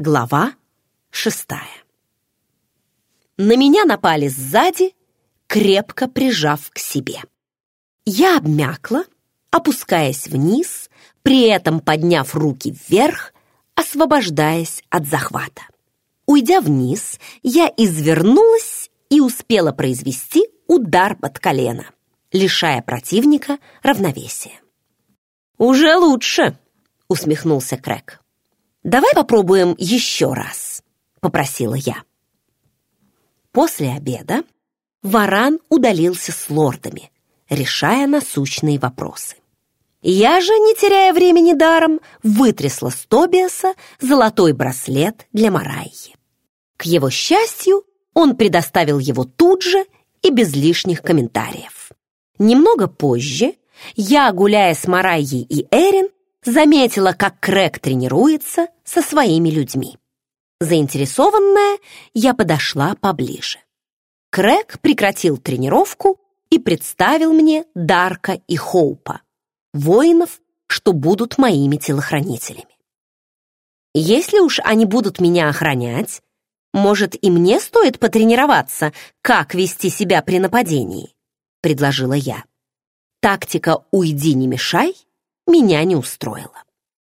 Глава шестая. На меня напали сзади, крепко прижав к себе. Я обмякла, опускаясь вниз, при этом подняв руки вверх, освобождаясь от захвата. Уйдя вниз, я извернулась и успела произвести удар под колено, лишая противника равновесия. «Уже лучше», — усмехнулся Крэк. «Давай попробуем еще раз», — попросила я. После обеда Варан удалился с лордами, решая насущные вопросы. Я же, не теряя времени даром, вытрясла с Тобиаса золотой браслет для Марайи. К его счастью, он предоставил его тут же и без лишних комментариев. Немного позже я, гуляя с Марайей и Эрин, заметила, как Крэг тренируется со своими людьми. Заинтересованная, я подошла поближе. Крэг прекратил тренировку и представил мне Дарка и Хоупа, воинов, что будут моими телохранителями. Если уж они будут меня охранять, может, и мне стоит потренироваться, как вести себя при нападении, предложила я. Тактика «уйди, не мешай» меня не устроило.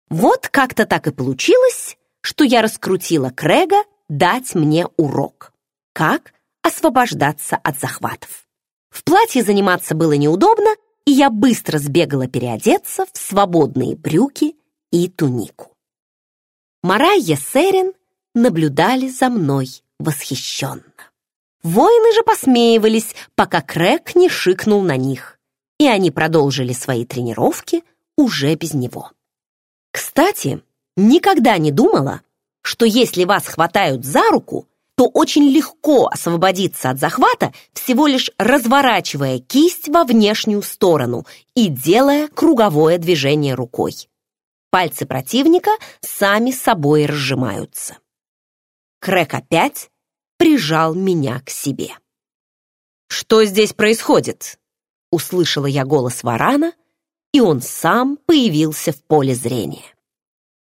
Вот как-то так и получилось, что я раскрутила Крэга дать мне урок. Как освобождаться от захватов. В платье заниматься было неудобно, и я быстро сбегала переодеться в свободные брюки и тунику. Марайя Серин наблюдали за мной восхищенно. Воины же посмеивались, пока Крэг не шикнул на них, и они продолжили свои тренировки уже без него. Кстати, никогда не думала, что если вас хватают за руку, то очень легко освободиться от захвата, всего лишь разворачивая кисть во внешнюю сторону и делая круговое движение рукой. Пальцы противника сами собой разжимаются. Крэк опять прижал меня к себе. «Что здесь происходит?» Услышала я голос варана, и он сам появился в поле зрения.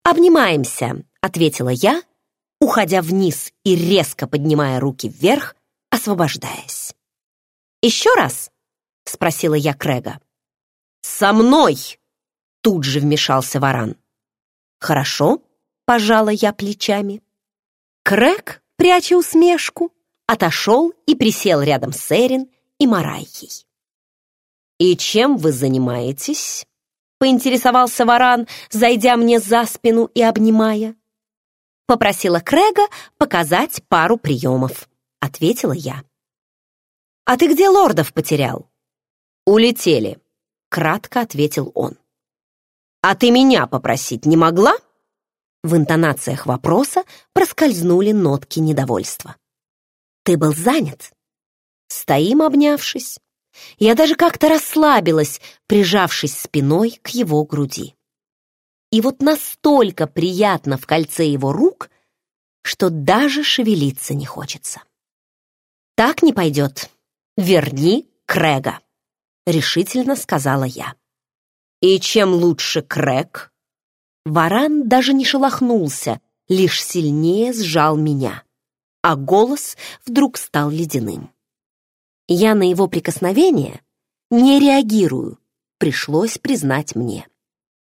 «Обнимаемся», — ответила я, уходя вниз и резко поднимая руки вверх, освобождаясь. «Еще раз?» — спросила я Крэга. «Со мной!» — тут же вмешался варан. «Хорошо», — пожала я плечами. Крэг, пряча усмешку, отошел и присел рядом с Эрин и Марайей. «И чем вы занимаетесь?» — поинтересовался Варан, зайдя мне за спину и обнимая. «Попросила Крэга показать пару приемов», — ответила я. «А ты где лордов потерял?» «Улетели», — кратко ответил он. «А ты меня попросить не могла?» В интонациях вопроса проскользнули нотки недовольства. «Ты был занят?» Стоим, обнявшись. Я даже как-то расслабилась, прижавшись спиной к его груди. И вот настолько приятно в кольце его рук, что даже шевелиться не хочется. «Так не пойдет. Верни Крэга», — решительно сказала я. «И чем лучше Крэг?» Варан даже не шелохнулся, лишь сильнее сжал меня, а голос вдруг стал ледяным. Я на его прикосновение не реагирую, пришлось признать мне.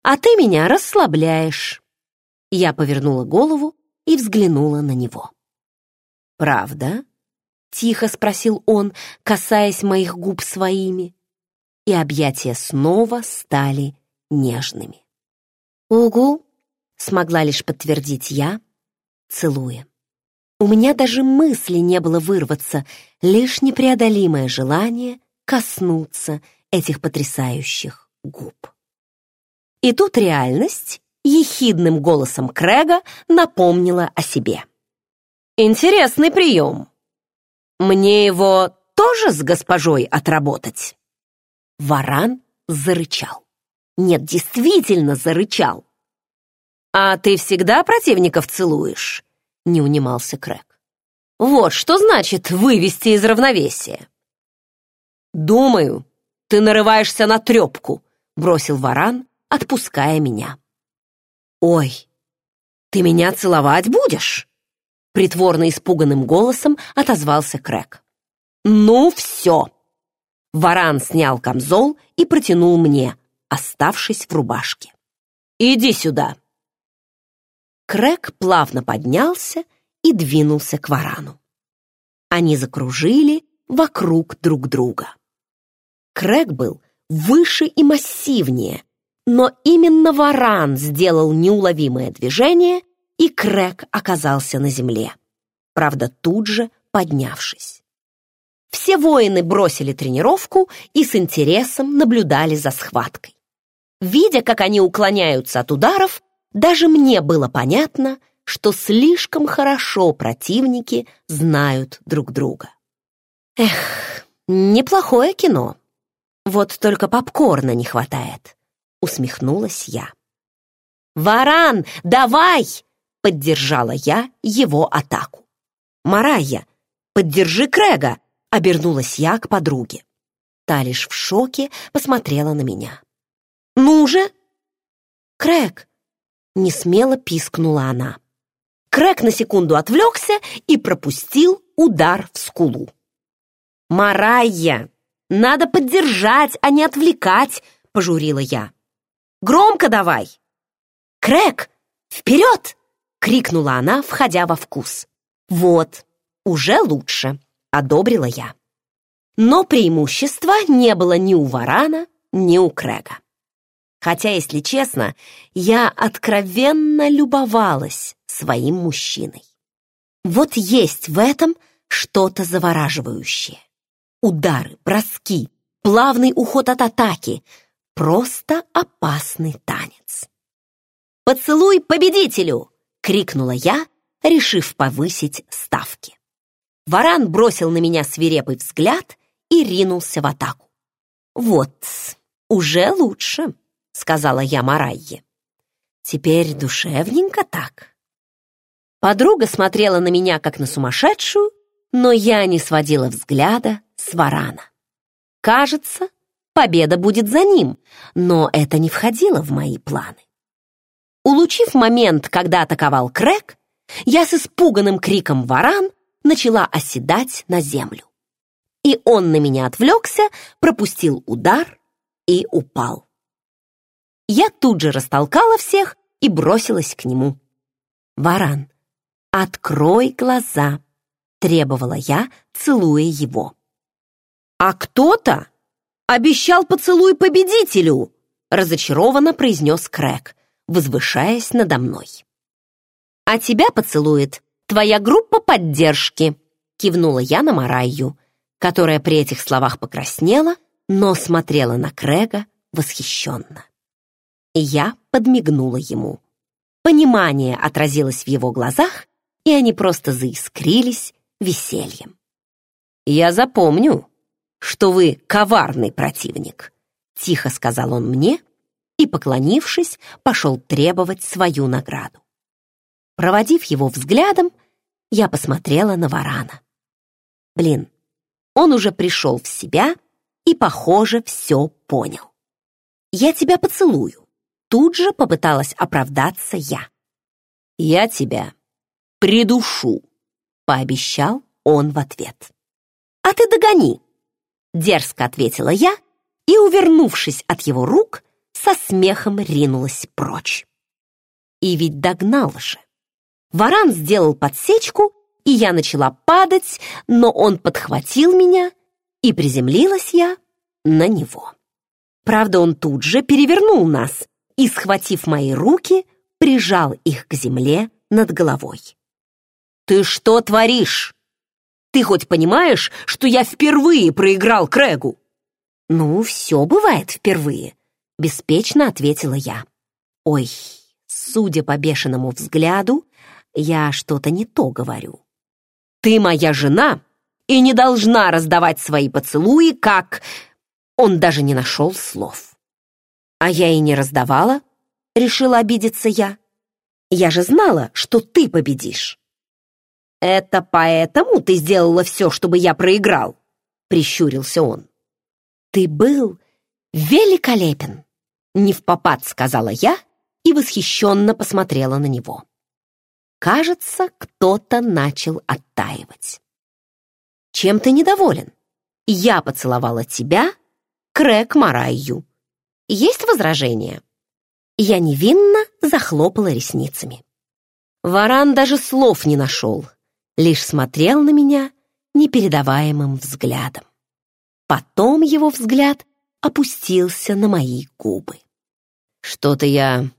А ты меня расслабляешь. Я повернула голову и взглянула на него. «Правда?» — тихо спросил он, касаясь моих губ своими, и объятия снова стали нежными. «Угу!» — смогла лишь подтвердить я, целуя. У меня даже мысли не было вырваться, лишь непреодолимое желание коснуться этих потрясающих губ. И тут реальность ехидным голосом Крэга напомнила о себе. «Интересный прием. Мне его тоже с госпожой отработать?» Варан зарычал. Нет, действительно зарычал. «А ты всегда противников целуешь?» Не унимался Крэк. «Вот что значит вывести из равновесия!» «Думаю, ты нарываешься на трепку», — бросил варан, отпуская меня. «Ой, «Ты меня целовать будешь?» Притворно испуганным голосом отозвался Крэк. «Ну все!» Варан снял камзол и протянул мне, оставшись в рубашке. «Иди сюда!» Крэк плавно поднялся и двинулся к варану. Они закружили вокруг друг друга. Крэк был выше и массивнее, но именно варан сделал неуловимое движение, и Крэк оказался на земле, правда, тут же поднявшись. Все воины бросили тренировку и с интересом наблюдали за схваткой. Видя, как они уклоняются от ударов, даже мне было понятно, что слишком хорошо противники знают друг друга. Эх, неплохое кино. Вот только попкорна не хватает, усмехнулась я. «Варан, давай!» — поддержала я его атаку. «Марайя, поддержи Крэга!» — обернулась я к подруге. Та лишь в шоке посмотрела на меня. «Ну же!» «Крэг!» — несмело пискнула она. Крэг на секунду отвлекся и пропустил удар в скулу. «Марайя, надо поддержать, а не отвлекать!» — пожурила я. «Громко давай!» «Крэг, вперед!» — крикнула она, входя во вкус. «Вот, уже лучше!» — одобрила я. Но преимущества не было ни у Варана, ни у Крэга. Хотя, если честно, я откровенно любовалась своим мужчиной. Вот есть в этом что-то завораживающее. Удары, броски, плавный уход от атаки. Просто опасный танец. «Поцелуй победителю!» — крикнула я, решив повысить ставки. Варан бросил на меня свирепый взгляд и ринулся в атаку. «Вот, уже лучше!» — сказала я Марайе. «Теперь душевненько так». Подруга смотрела на меня, как на сумасшедшую, но я не сводила взгляда с варана. Кажется, победа будет за ним, но это не входило в мои планы. Улучив момент, когда атаковал Крэк, я с испуганным криком «Варан!» начала оседать на землю. И он на меня отвлекся, пропустил удар и упал. Я тут же растолкала всех и бросилась к нему. «Варан, открой глаза!» — требовала я, целуя его. «А кто-то обещал поцелуй победителю!» — разочарованно произнес Крэк, возвышаясь надо мной. «А тебя поцелует твоя группа поддержки!» — кивнула я на Марайю, которая при этих словах покраснела, но смотрела на Крэга восхищенно. Я подмигнула ему. Понимание отразилось в его глазах, и они просто заискрились весельем. «Я запомню, что вы коварный противник», — тихо сказал он мне и, поклонившись, пошел требовать свою награду. Проводив его взглядом, я посмотрела на Варана. Блин, он уже пришел в себя и, похоже, все понял. «Я тебя поцелую», Тут же попыталась оправдаться я. «Я тебя придушу», — пообещал он в ответ. «А ты догони», — дерзко ответила я и, увернувшись от его рук, со смехом ринулась прочь. И ведь догнал же. Варан сделал подсечку, и я начала падать, но он подхватил меня, и приземлилась я на него. Правда, он тут же перевернул нас, и, схватив мои руки, прижал их к земле над головой. «Ты что творишь? Ты хоть понимаешь, что я впервые проиграл Крэгу?» «Ну, все бывает впервые», — беспечно ответила я. «Ой, судя по бешеному взгляду, я что-то не то говорю. Ты моя жена и не должна раздавать свои поцелуи, как...» Он даже не нашел слов. А я и не раздавала, решила обидеться я. Я же знала, что ты победишь. Это поэтому ты сделала все, чтобы я проиграл, прищурился он. Ты был великолепен, не в попад сказала я и восхищенно посмотрела на него. кажется, кто-то начал оттаивать. «Чем ты недоволен? Я поцеловала тебя, Крэк Марайю. Есть возражения?» Я невинно захлопала ресницами. Варан даже слов не нашел, лишь смотрел на меня непередаваемым взглядом. Потом его взгляд опустился на мои губы. «Что-то я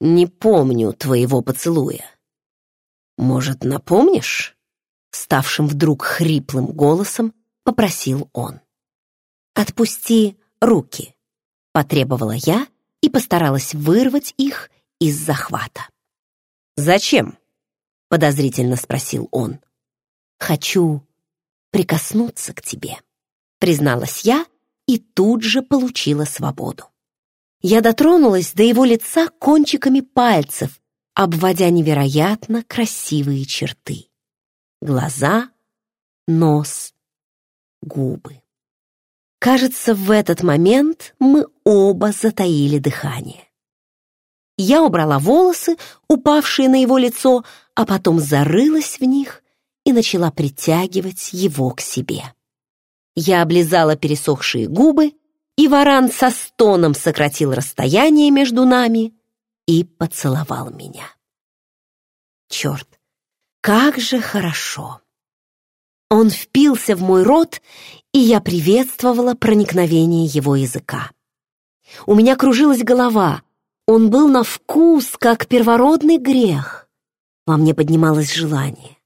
не помню твоего поцелуя. Может, напомнишь?» Ставшим вдруг хриплым голосом попросил он. «Отпусти руки», — потребовала я и постаралась вырвать их из захвата. «Зачем?» — подозрительно спросил он. «Хочу прикоснуться к тебе», — призналась я и тут же получила свободу. Я дотронулась до его лица кончиками пальцев, обводя невероятно красивые черты. Глаза, нос, губы. Кажется, в этот момент мы оба затаили дыхание. Я убрала волосы, упавшие на его лицо, а потом зарылась в них и начала притягивать его к себе. Я облизала пересохшие губы, и варан со стоном сократил расстояние между нами и поцеловал меня. Черт, как же хорошо! Он впился в мой рот, и я приветствовала проникновение его языка. У меня кружилась голова, он был на вкус, как первородный грех. Во мне поднималось желание.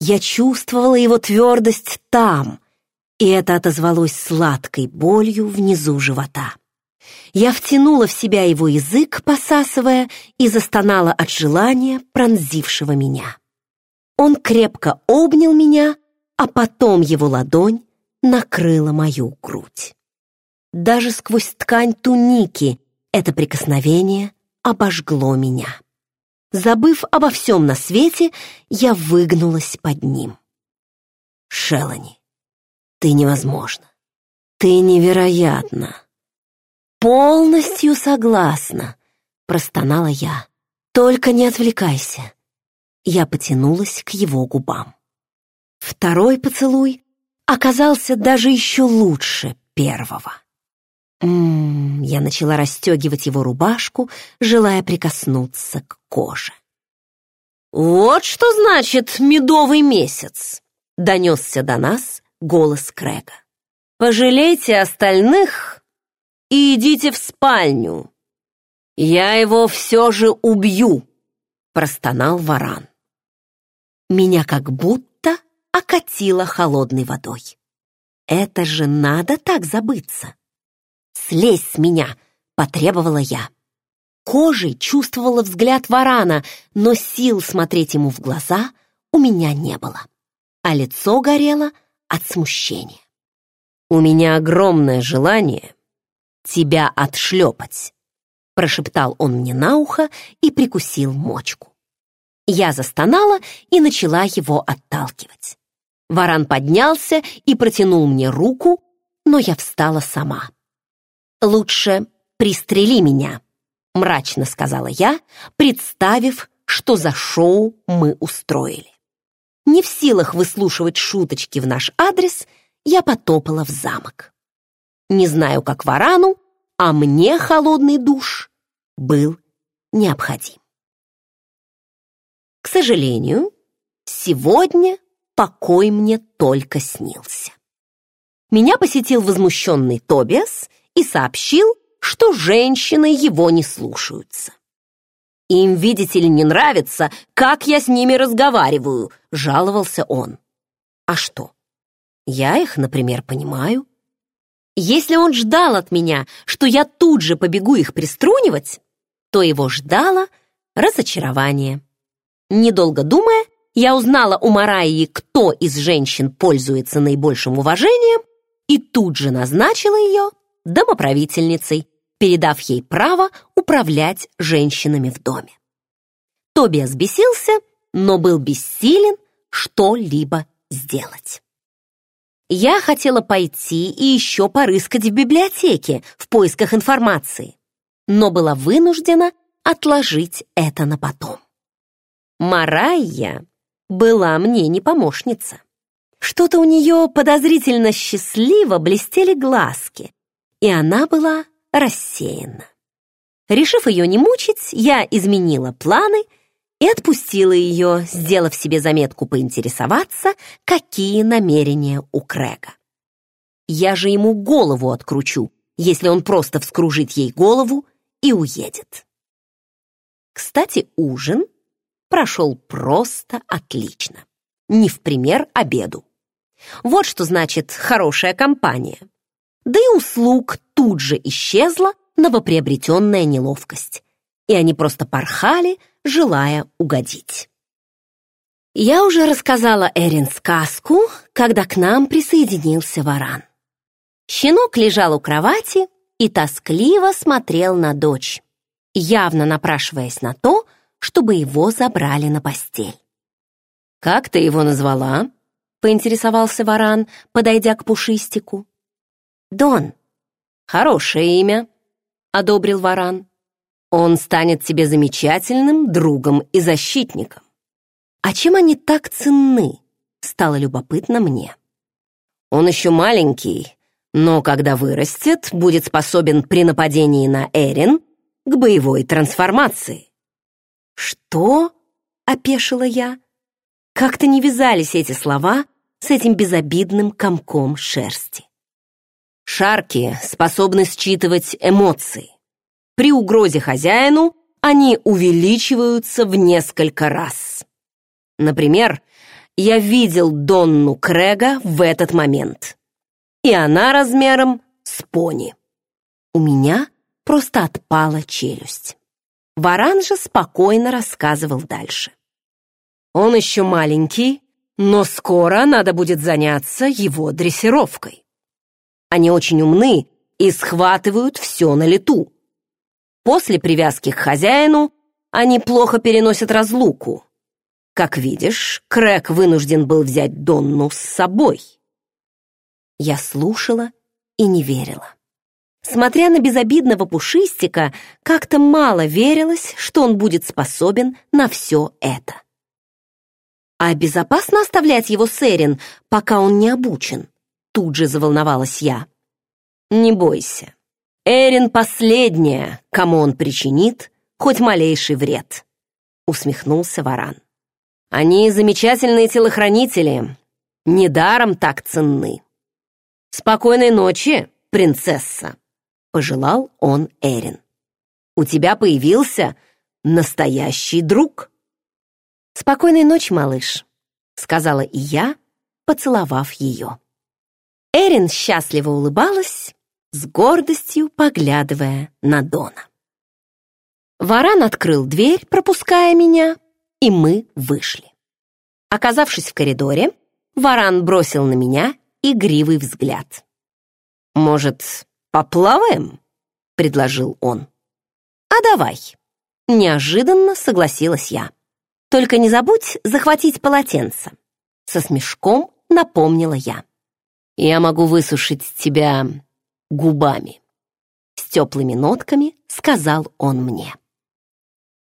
Я чувствовала его твердость там, и это отозвалось сладкой болью внизу живота. Я втянула в себя его язык, посасывая, и застонала от желания, пронзившего меня. Он крепко обнял меня, а потом его ладонь накрыла мою грудь. Даже сквозь ткань туники это прикосновение обожгло меня. Забыв обо всем на свете, я выгнулась под ним. Шелани, ты невозможна. Ты невероятна. Полностью согласна, простонала я. Только не отвлекайся. Я потянулась к его губам. Второй поцелуй оказался даже еще лучше первого. М -м, я начала расстегивать его рубашку, желая прикоснуться к коже. «Вот что значит медовый месяц!» — донесся до нас голос Крэга. «Пожалейте остальных и идите в спальню. Я его все же убью!» — простонал варан. Меня как будто окатило холодной водой. Это же надо так забыться. «Слезь с меня!» — потребовала я. Кожей чувствовала взгляд варана, но сил смотреть ему в глаза у меня не было, а лицо горело от смущения. «У меня огромное желание тебя отшлепать», прошептал он мне на ухо и прикусил мочку. Я застонала и начала его отталкивать. Варан поднялся и протянул мне руку, но я встала сама. «Лучше пристрели меня», — мрачно сказала я, представив, что за шоу мы устроили. Не в силах выслушивать шуточки в наш адрес, я потопала в замок. Не знаю, как варану, а мне холодный душ был необходим. К сожалению, сегодня покой мне только снился. Меня посетил возмущенный Тобиас и сообщил, что женщины его не слушаются. «Им, видите ли, не нравится, как я с ними разговариваю», — жаловался он. «А что? Я их, например, понимаю. Если он ждал от меня, что я тут же побегу их приструнивать, то его ждало разочарование. Недолго думая, я узнала у Мараи, кто из женщин пользуется наибольшим уважением, и тут же назначила ее домоправительницей, передав ей право управлять женщинами в доме. Тобиас бесился, но был бессилен что-либо сделать. Я хотела пойти и еще порыскать в библиотеке в поисках информации, но была вынуждена отложить это на потом. Марайя была мне не помощница. Что-то у нее подозрительно счастливо блестели глазки, и она была рассеяна. Решив ее не мучить, я изменила планы и отпустила ее, сделав себе заметку поинтересоваться, какие намерения у Крэга. Я же ему голову откручу, если он просто вскружит ей голову и уедет. Кстати, ужин прошел просто отлично. Не в пример обеду. Вот что значит хорошая компания. Да и услуг тут же исчезла новоприобретенная неловкость. И они просто порхали, желая угодить. Я уже рассказала Эрин сказку, когда к нам присоединился варан. Щенок лежал у кровати и тоскливо смотрел на дочь, явно напрашиваясь на то, чтобы его забрали на постель. «Как ты его назвала?» — поинтересовался варан, подойдя к пушистику. «Дон». «Хорошее имя», — одобрил варан. «Он станет тебе замечательным другом и защитником». «А чем они так ценны?» — стало любопытно мне. «Он еще маленький, но когда вырастет, будет способен при нападении на Эрин к боевой трансформации». «Что?» — опешила я. Как-то не вязались эти слова с этим безобидным комком шерсти. Шарки способны считывать эмоции. При угрозе хозяину они увеличиваются в несколько раз. Например, я видел Донну Крэга в этот момент. И она размером с пони. У меня просто отпала челюсть. Варан же спокойно рассказывал дальше. Он еще маленький, но скоро надо будет заняться его дрессировкой. Они очень умны и схватывают все на лету. После привязки к хозяину они плохо переносят разлуку. Как видишь, Крэк вынужден был взять Донну с собой. Я слушала и не верила. Смотря на безобидного пушистика, как-то мало верилось, что он будет способен на все это. «А безопасно оставлять его с Эрин, пока он не обучен?» Тут же заволновалась я. «Не бойся. Эрин последняя, кому он причинит хоть малейший вред», усмехнулся Варан. «Они замечательные телохранители, недаром так ценны». «Спокойной ночи, принцесса», пожелал он Эрин. «У тебя появился настоящий друг». «Спокойной ночи, малыш», — сказала и я, поцеловав ее. Эрин счастливо улыбалась, с гордостью поглядывая на Дона. Варан открыл дверь, пропуская меня, и мы вышли. Оказавшись в коридоре, Варан бросил на меня игривый взгляд. «Может, поплаваем?» — предложил он. «А давай!» — неожиданно согласилась я. Только не забудь захватить полотенце. Со смешком напомнила я. Я могу высушить тебя губами. С теплыми нотками сказал он мне.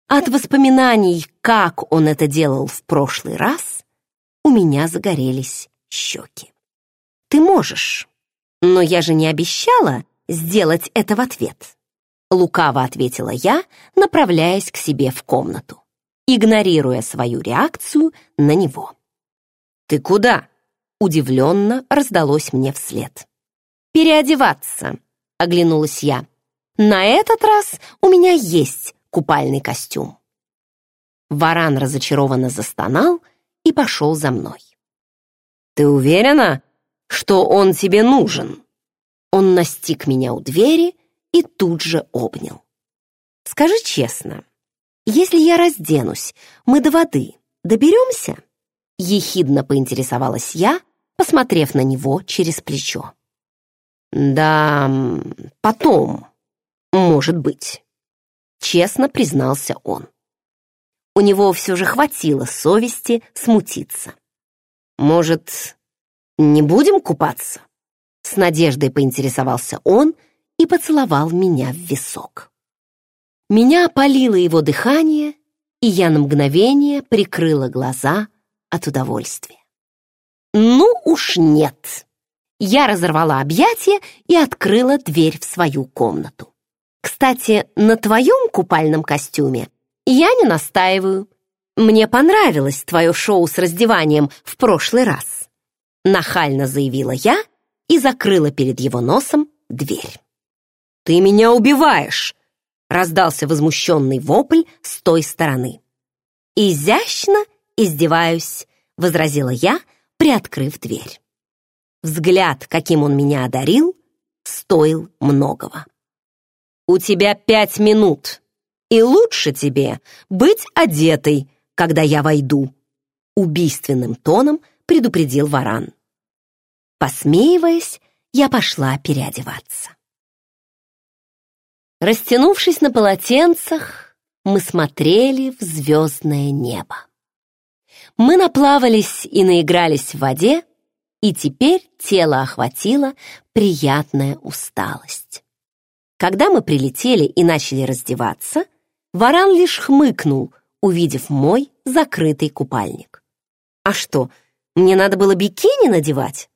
От воспоминаний, как он это делал в прошлый раз, у меня загорелись щеки. Ты можешь, но я же не обещала сделать это в ответ. Лукаво ответила я, направляясь к себе в комнату игнорируя свою реакцию на него. «Ты куда?» — удивленно раздалось мне вслед. «Переодеваться», — оглянулась я. «На этот раз у меня есть купальный костюм». Варан разочарованно застонал и пошел за мной. «Ты уверена, что он тебе нужен?» Он настиг меня у двери и тут же обнял. «Скажи честно, «Если я разденусь, мы до воды доберемся?» Ехидно поинтересовалась я, посмотрев на него через плечо. «Да, потом, может быть», — честно признался он. У него все же хватило совести смутиться. «Может, не будем купаться?» С надеждой поинтересовался он и поцеловал меня в висок. Меня опалило его дыхание, и я на мгновение прикрыла глаза от удовольствия. Ну уж нет. Я разорвала объятия и открыла дверь в свою комнату. Кстати, на твоем купальном костюме я не настаиваю. Мне понравилось твое шоу с раздеванием в прошлый раз. Нахально заявила я и закрыла перед его носом дверь. «Ты меня убиваешь!» раздался возмущенный вопль с той стороны. «Изящно издеваюсь», — возразила я, приоткрыв дверь. Взгляд, каким он меня одарил, стоил многого. «У тебя пять минут, и лучше тебе быть одетой, когда я войду», убийственным тоном предупредил Варан. Посмеиваясь, я пошла переодеваться. Растянувшись на полотенцах, мы смотрели в звездное небо. Мы наплавались и наигрались в воде, и теперь тело охватило приятная усталость. Когда мы прилетели и начали раздеваться, Варан лишь хмыкнул, увидев мой закрытый купальник. А что, мне надо было бикини надевать?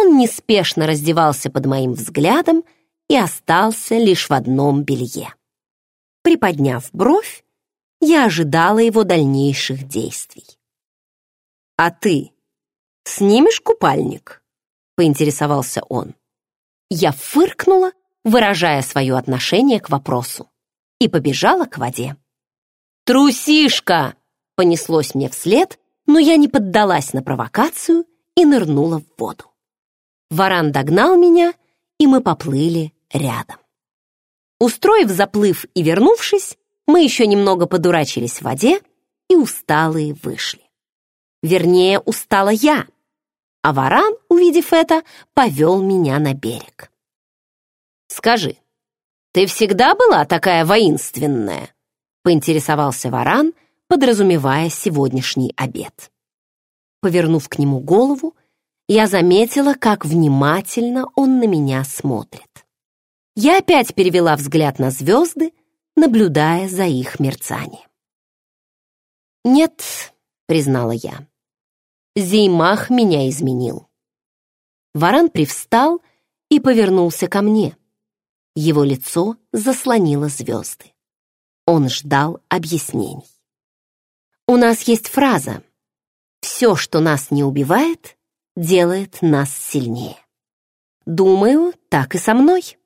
Он неспешно раздевался под моим взглядом и остался лишь в одном белье. Приподняв бровь, я ожидала его дальнейших действий. «А ты снимешь купальник?» — поинтересовался он. Я фыркнула, выражая свое отношение к вопросу, и побежала к воде. «Трусишка!» — понеслось мне вслед, но я не поддалась на провокацию и нырнула в воду. Варан догнал меня, и мы поплыли рядом. Устроив заплыв и вернувшись, мы еще немного подурачились в воде и усталые вышли. Вернее, устала я, а варан, увидев это, повел меня на берег. «Скажи, ты всегда была такая воинственная?» поинтересовался варан, подразумевая сегодняшний обед. Повернув к нему голову, я заметила, как внимательно он на меня смотрит. Я опять перевела взгляд на звезды, наблюдая за их мерцанием. «Нет», — признала я, — «Зеймах меня изменил». Варан привстал и повернулся ко мне. Его лицо заслонило звезды. Он ждал объяснений. У нас есть фраза «Все, что нас не убивает, делает нас сильнее». Думаю, так и со мной.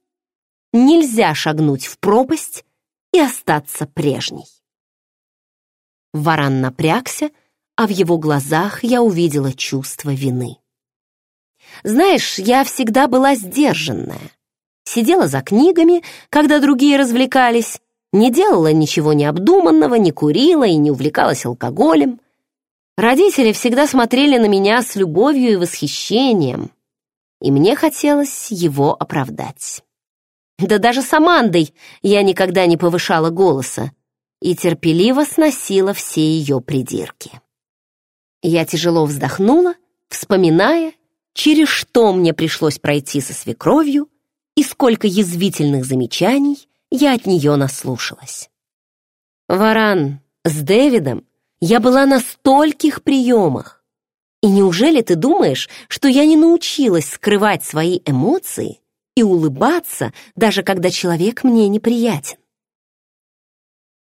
Нельзя шагнуть в пропасть и остаться прежней. Варан напрягся, а в его глазах я увидела чувство вины. Знаешь, я всегда была сдержанная. Сидела за книгами, когда другие развлекались, не делала ничего необдуманного, не курила и не увлекалась алкоголем. Родители всегда смотрели на меня с любовью и восхищением, и мне хотелось его оправдать. Да даже с Амандой я никогда не повышала голоса и терпеливо сносила все ее придирки. Я тяжело вздохнула, вспоминая, через что мне пришлось пройти со свекровью и сколько язвительных замечаний я от нее наслушалась. «Варан, с Дэвидом я была на стольких приемах. И неужели ты думаешь, что я не научилась скрывать свои эмоции и улыбаться, даже когда человек мне неприятен.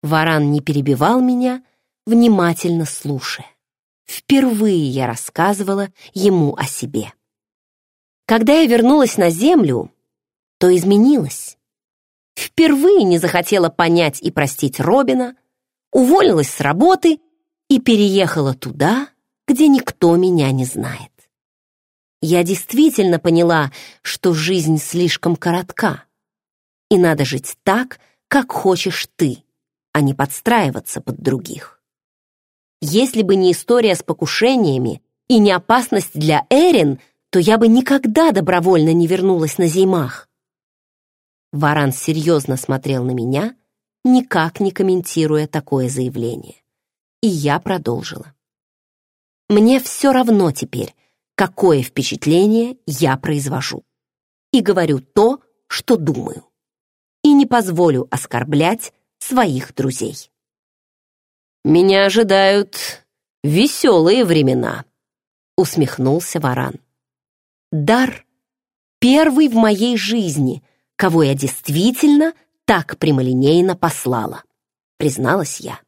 Варан не перебивал меня, внимательно слушая. Впервые я рассказывала ему о себе. Когда я вернулась на землю, то изменилась. Впервые не захотела понять и простить Робина, уволилась с работы и переехала туда, где никто меня не знает. Я действительно поняла, что жизнь слишком коротка, и надо жить так, как хочешь ты, а не подстраиваться под других. Если бы не история с покушениями и не опасность для Эрин, то я бы никогда добровольно не вернулась на Зеймах. Варан серьезно смотрел на меня, никак не комментируя такое заявление. И я продолжила. Мне все равно теперь, какое впечатление я произвожу. И говорю то, что думаю. И не позволю оскорблять своих друзей. «Меня ожидают веселые времена», — усмехнулся Варан. «Дар первый в моей жизни, кого я действительно так прямолинейно послала», — призналась я.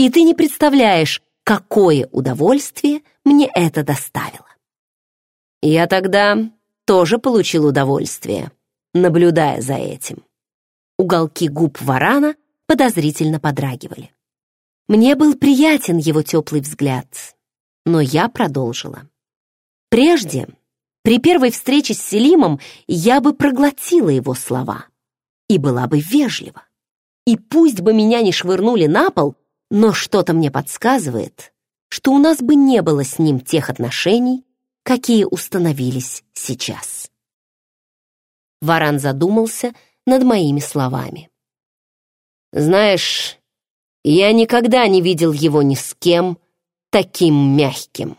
«И ты не представляешь, какое удовольствие мне это доставило». Я тогда тоже получил удовольствие, наблюдая за этим. Уголки губ варана подозрительно подрагивали. Мне был приятен его теплый взгляд, но я продолжила. Прежде, при первой встрече с Селимом, я бы проглотила его слова и была бы вежлива. И пусть бы меня не швырнули на пол, но что-то мне подсказывает, что у нас бы не было с ним тех отношений, какие установились сейчас. Варан задумался над моими словами. «Знаешь, я никогда не видел его ни с кем таким мягким»,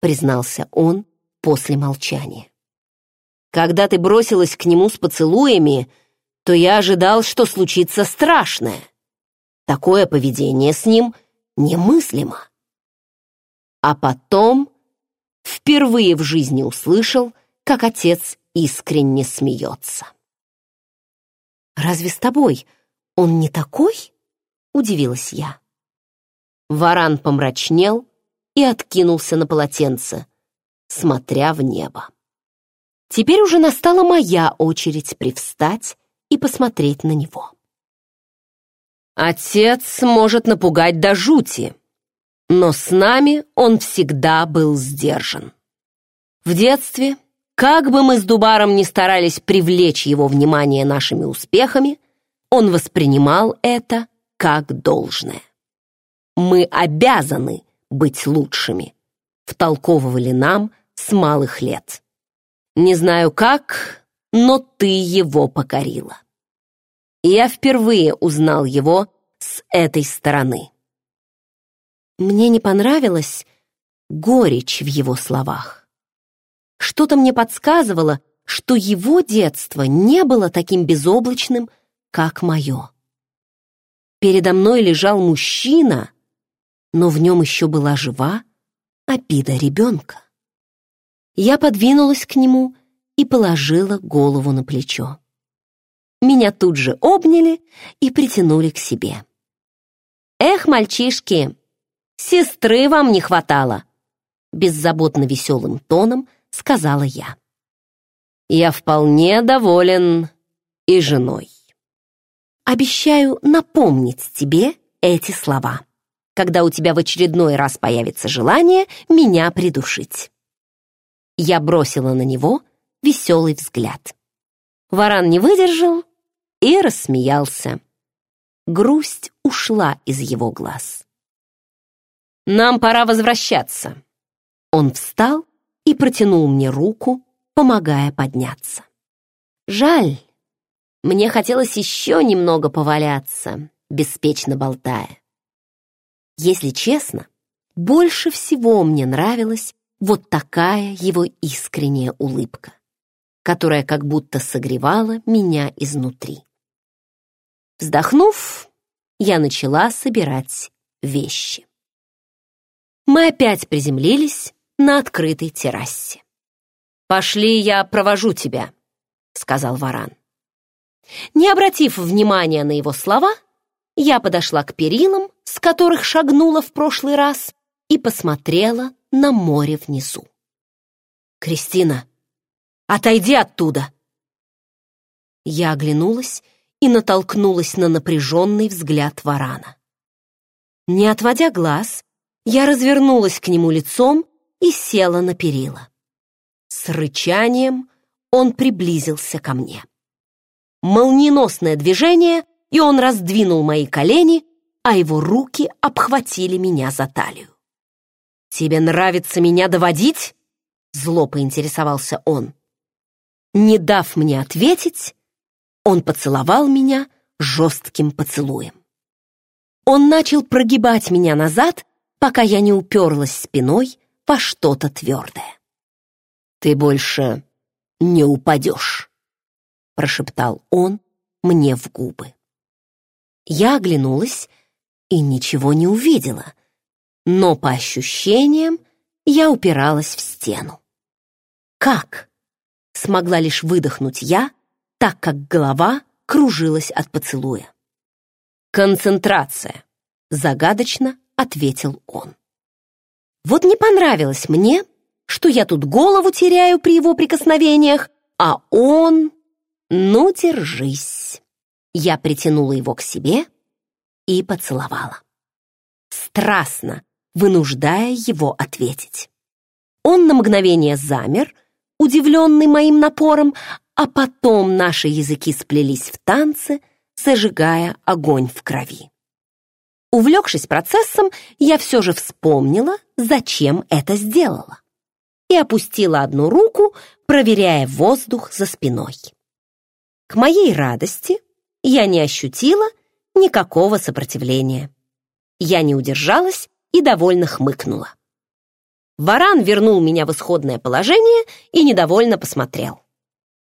признался он после молчания. «Когда ты бросилась к нему с поцелуями, то я ожидал, что случится страшное. Такое поведение с ним немыслимо. А потом впервые в жизни услышал, как отец искренне смеется. «Разве с тобой он не такой?» — удивилась я. Варан помрачнел и откинулся на полотенце, смотря в небо. Теперь уже настала моя очередь привстать и посмотреть на него. «Отец может напугать до жути», но с нами он всегда был сдержан. В детстве, как бы мы с Дубаром ни старались привлечь его внимание нашими успехами, он воспринимал это как должное. «Мы обязаны быть лучшими», втолковывали нам с малых лет. Не знаю как, но ты его покорила. Я впервые узнал его с этой стороны. Мне не понравилась горечь в его словах. Что-то мне подсказывало, что его детство не было таким безоблачным, как мое. Передо мной лежал мужчина, но в нем еще была жива обида ребенка. Я подвинулась к нему и положила голову на плечо. Меня тут же обняли и притянули к себе. «Эх, мальчишки, Сестры вам не хватало!» Беззаботно веселым тоном сказала я. «Я вполне доволен и женой. Обещаю напомнить тебе эти слова, когда у тебя в очередной раз появится желание меня придушить». Я бросила на него веселый взгляд. Варан не выдержал и рассмеялся. Грусть ушла из его глаз. Нам пора возвращаться». Он встал и протянул мне руку, помогая подняться. Жаль, мне хотелось еще немного поваляться, беспечно болтая. Если честно, больше всего мне нравилась вот такая его искренняя улыбка, которая как будто согревала меня изнутри. Вздохнув, я начала собирать вещи мы опять приземлились на открытой террасе. «Пошли, я провожу тебя», — сказал Варан. Не обратив внимания на его слова, я подошла к перилам, с которых шагнула в прошлый раз, и посмотрела на море внизу. «Кристина, отойди оттуда!» Я оглянулась и натолкнулась на напряженный взгляд Варана. Не отводя глаз, я развернулась к нему лицом и села на перила. С рычанием он приблизился ко мне. Молниеносное движение, и он раздвинул мои колени, а его руки обхватили меня за талию. «Тебе нравится меня доводить?» Зло поинтересовался он. Не дав мне ответить, он поцеловал меня жестким поцелуем. Он начал прогибать меня назад, пока я не уперлась спиной во что-то твердое. «Ты больше не упадешь», — прошептал он мне в губы. Я оглянулась и ничего не увидела, но по ощущениям я упиралась в стену. «Как?» — смогла лишь выдохнуть я, так как голова кружилась от поцелуя. «Концентрация», — загадочно ответил он. Вот не понравилось мне, что я тут голову теряю при его прикосновениях, а он... Ну, держись. Я притянула его к себе и поцеловала. Страстно, вынуждая его ответить. Он на мгновение замер, удивленный моим напором, а потом наши языки сплелись в танце, зажигая огонь в крови. Увлекшись процессом, я все же вспомнила, зачем это сделала, и опустила одну руку, проверяя воздух за спиной. К моей радости я не ощутила никакого сопротивления. Я не удержалась и довольно хмыкнула. Варан вернул меня в исходное положение и недовольно посмотрел.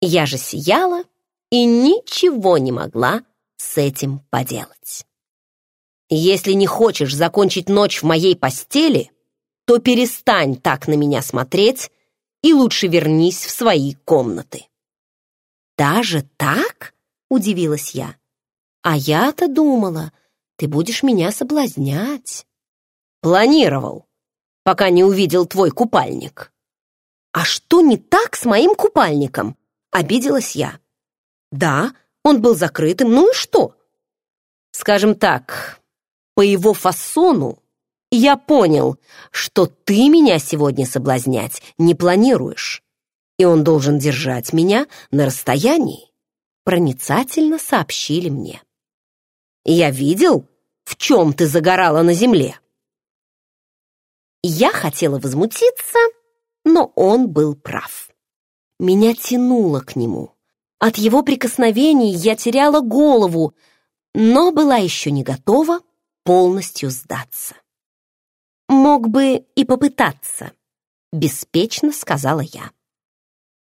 Я же сияла и ничего не могла с этим поделать. Если не хочешь закончить ночь в моей постели, то перестань так на меня смотреть и лучше вернись в свои комнаты. Даже так? Удивилась я. А я-то думала, ты будешь меня соблазнять. Планировал, пока не увидел твой купальник. А что не так с моим купальником? Обиделась я. Да, он был закрытым, ну и что? Скажем так, по его фасону я понял, что ты меня сегодня соблазнять не планируешь, и он должен держать меня на расстоянии, проницательно сообщили мне. Я видел, в чем ты загорала на земле. Я хотела возмутиться, но он был прав. Меня тянуло к нему. От его прикосновений я теряла голову, но была еще не готова полностью сдаться. «Мог бы и попытаться», — беспечно сказала я.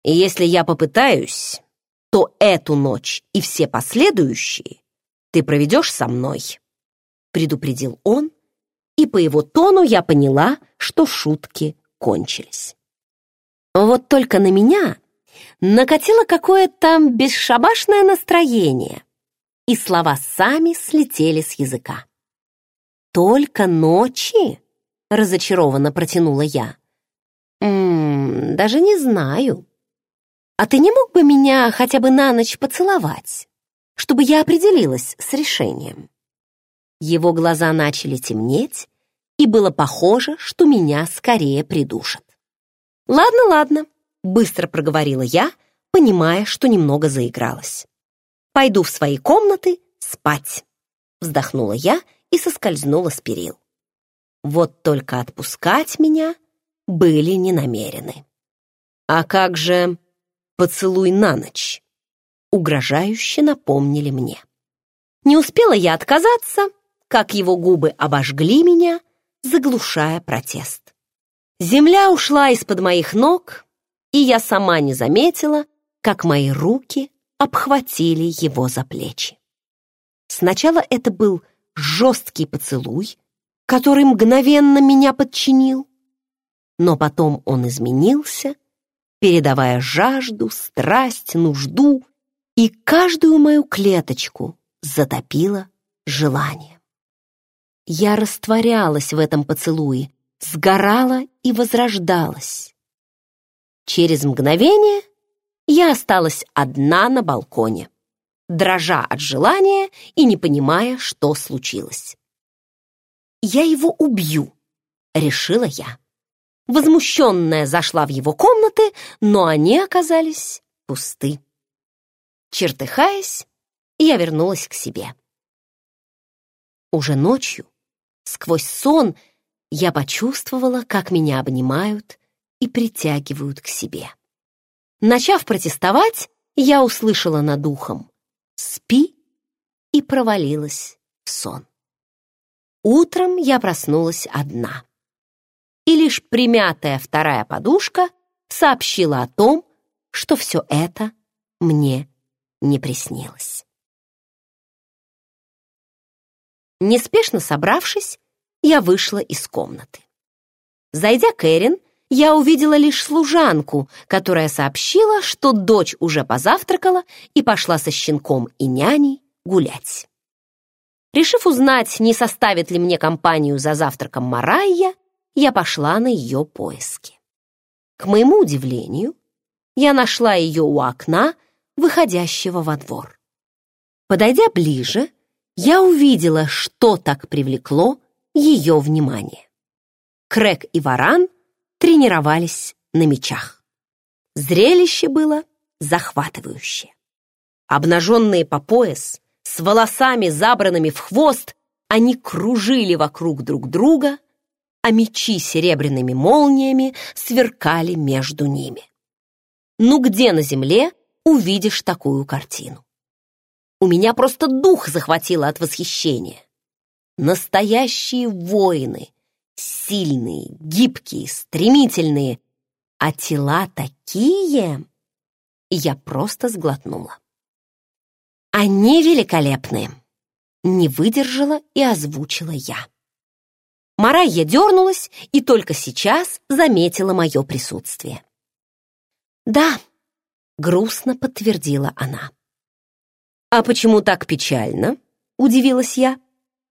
«Если я попытаюсь, то эту ночь и все последующие ты проведешь со мной», — предупредил он, и по его тону я поняла, что шутки кончились. Вот только на меня накатило какое-то бесшабашное настроение, и слова сами слетели с языка. «Только ночи?» — разочарованно протянула я. «Ммм, даже не знаю. А ты не мог бы меня хотя бы на ночь поцеловать, чтобы я определилась с решением?» Его глаза начали темнеть, и было похоже, что меня скорее придушат. «Ладно, ладно», — быстро проговорила я, понимая, что немного заигралась. «Пойду в свои комнаты спать», — вздохнула я и соскользнула с перил. Вот только отпускать меня были не намерены. «А как же поцелуй на ночь?» Угрожающе напомнили мне. Не успела я отказаться, как его губы обожгли меня, заглушая протест. Земля ушла из-под моих ног, и я сама не заметила, как мои руки обхватили его за плечи. Сначала это был жесткий поцелуй, который мгновенно меня подчинил. Но потом он изменился, передавая жажду, страсть, нужду, и каждую мою клеточку затопило желание. Я растворялась в этом поцелуе, сгорала и возрождалась. Через мгновение я осталась одна на балконе дрожа от желания и не понимая, что случилось. «Я его убью», — решила я. Возмущенная зашла в его комнаты, но они оказались пусты. Чертыхаясь, я вернулась к себе. Уже ночью, сквозь сон, я почувствовала, как меня обнимают и притягивают к себе. Начав протестовать, я услышала над ухом спи и провалилась в сон. Утром я проснулась одна. И лишь примятая вторая подушка сообщила о том, что все это мне не приснилось. Неспешно собравшись, я вышла из комнаты. Зайдя к Эрин, я увидела лишь служанку, которая сообщила, что дочь уже позавтракала и пошла со щенком и няней гулять. Решив узнать, не составит ли мне компанию за завтраком Марайя, я пошла на ее поиски. К моему удивлению, я нашла ее у окна, выходящего во двор. Подойдя ближе, я увидела, что так привлекло ее внимание. Крэк и Варан тренировались на мечах. Зрелище было захватывающее. Обнаженные по пояс, с волосами забранными в хвост, они кружили вокруг друг друга, а мечи серебряными молниями сверкали между ними. Ну где на земле увидишь такую картину? У меня просто дух захватило от восхищения. Настоящие воины, сильные, гибкие, стремительные, а тела такие... И я просто сглотнула. Они великолепные. Не выдержала и озвучила я. Марайя дернулась и только сейчас заметила мое присутствие. «Да», — грустно подтвердила она. «А почему так печально?» — удивилась я.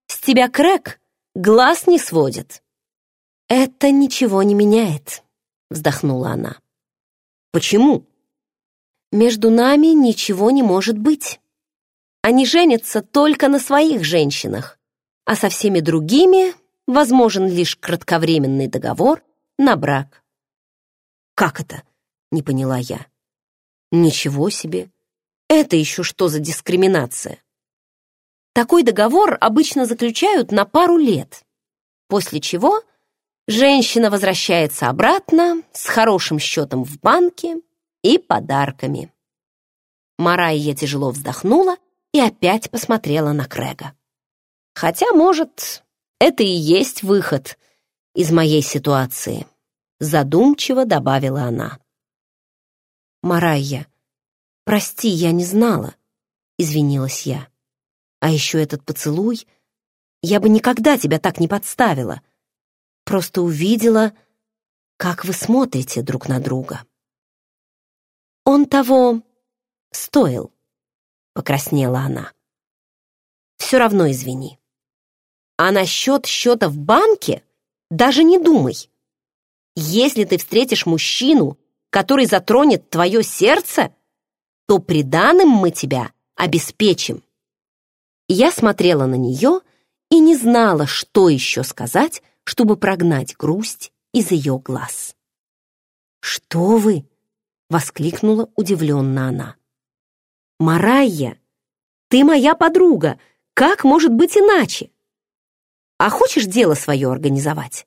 «С тебя Крэк глаз не сводит». «Это ничего не меняет», — вздохнула она. «Почему?» «Между нами ничего не может быть. Они женятся только на своих женщинах, а со всеми другими возможен лишь кратковременный договор на брак». «Как это?» — не поняла я. «Ничего себе! Это еще что за дискриминация?» Такой договор обычно заключают на пару лет, после чего женщина возвращается обратно с хорошим счетом в банке и подарками. Марайя тяжело вздохнула и опять посмотрела на Крэга. Хотя, может, это и есть выход из моей ситуации, задумчиво добавила она. Марайя, прости, я не знала, извинилась я. А еще этот поцелуй, я бы никогда тебя так не подставила. Просто увидела, как вы смотрите друг на друга. Он того стоил, покраснела она. Все равно извини. А насчет счета в банке даже не думай. Если ты встретишь мужчину, который затронет твое сердце, то приданым мы тебя обеспечим. Я смотрела на нее и не знала, что еще сказать, чтобы прогнать грусть из ее глаз. «Что вы?» — воскликнула удивленно она. «Марайя, ты моя подруга, как может быть иначе? А хочешь дело свое организовать?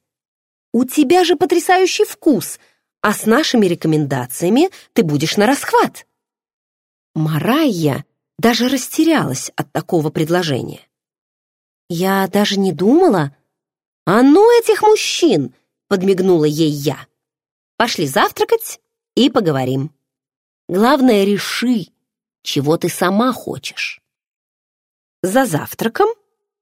У тебя же потрясающий вкус, а с нашими рекомендациями ты будешь на расхват». Марайя даже растерялась от такого предложения. «Я даже не думала...» «А ну этих мужчин!» — подмигнула ей я. «Пошли завтракать и поговорим. Главное, реши, чего ты сама хочешь». За завтраком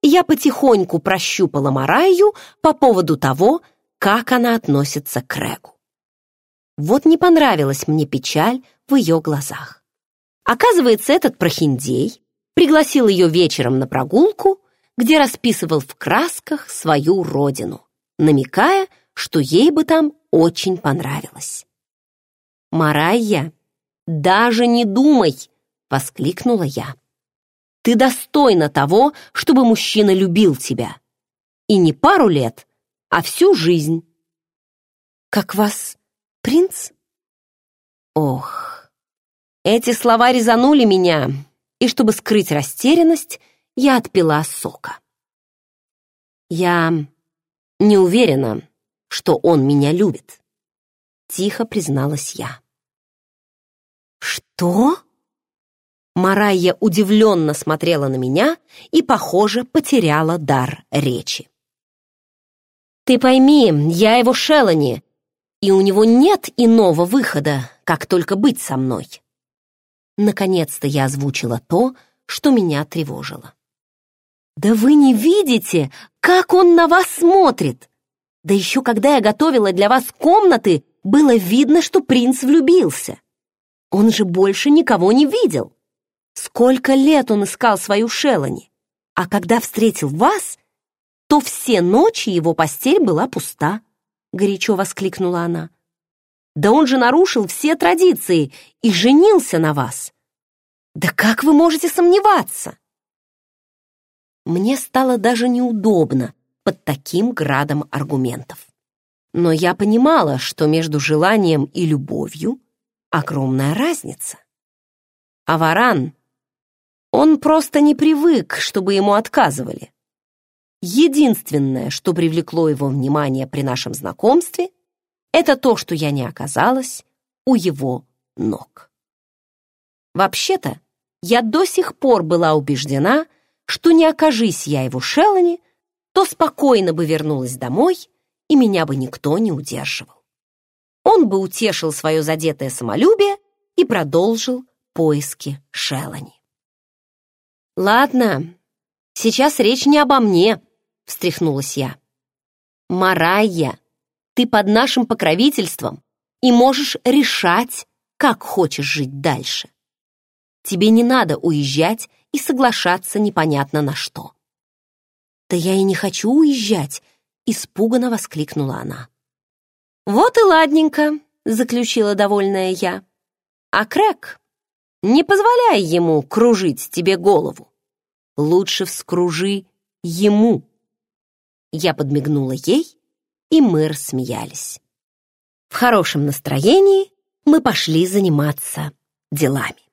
я потихоньку прощупала Мараю по поводу того, как она относится к Регу. Вот не понравилась мне печаль в ее глазах. Оказывается, этот прохиндей пригласил ее вечером на прогулку, где расписывал в красках свою родину, намекая, что ей бы там очень понравилось. «Марайя, даже не думай!» — воскликнула я. Ты достойна того, чтобы мужчина любил тебя. И не пару лет, а всю жизнь. Как вас, принц? Ох, эти слова резанули меня, и чтобы скрыть растерянность, я отпила сока. Я не уверена, что он меня любит, тихо призналась я. Что? Марайя удивленно смотрела на меня и, похоже, потеряла дар речи. «Ты пойми, я его Шелани, и у него нет иного выхода, как только быть со мной». Наконец-то я озвучила то, что меня тревожило. Да вы не видите, как он на вас смотрит! Да еще когда я готовила для вас комнаты, было видно, что принц влюбился. Он же больше никого не видел. Сколько лет он искал свою Шелани, а когда встретил вас, то все ночи его постель была пуста, — горячо воскликнула она. Да он же нарушил все традиции и женился на вас. Да как вы можете сомневаться? Мне стало даже неудобно под таким градом аргументов. Но я понимала, что между желанием и любовью огромная разница. А Варан, он просто не привык, чтобы ему отказывали. Единственное, что привлекло его внимание при нашем знакомстве, это то, что я не оказалась у его ног. Вообще-то, я до сих пор была убеждена, что не окажись я его Шеллани, то спокойно бы вернулась домой, и меня бы никто не удерживал. Он бы утешил свое задетое самолюбие и продолжил поиски Шеллани. «Ладно, сейчас речь не обо мне», — встряхнулась я. «Марайя, ты под нашим покровительством и можешь решать, как хочешь жить дальше. Тебе не надо уезжать и соглашаться непонятно на что». «Да я и не хочу уезжать», — испуганно воскликнула она. «Вот и ладненько», — заключила довольная я. «А Крэк, не позволяй ему кружить тебе голову. Лучше вскружи ему». Я подмигнула ей, и мы рассмеялись. В хорошем настроении мы пошли заниматься делами.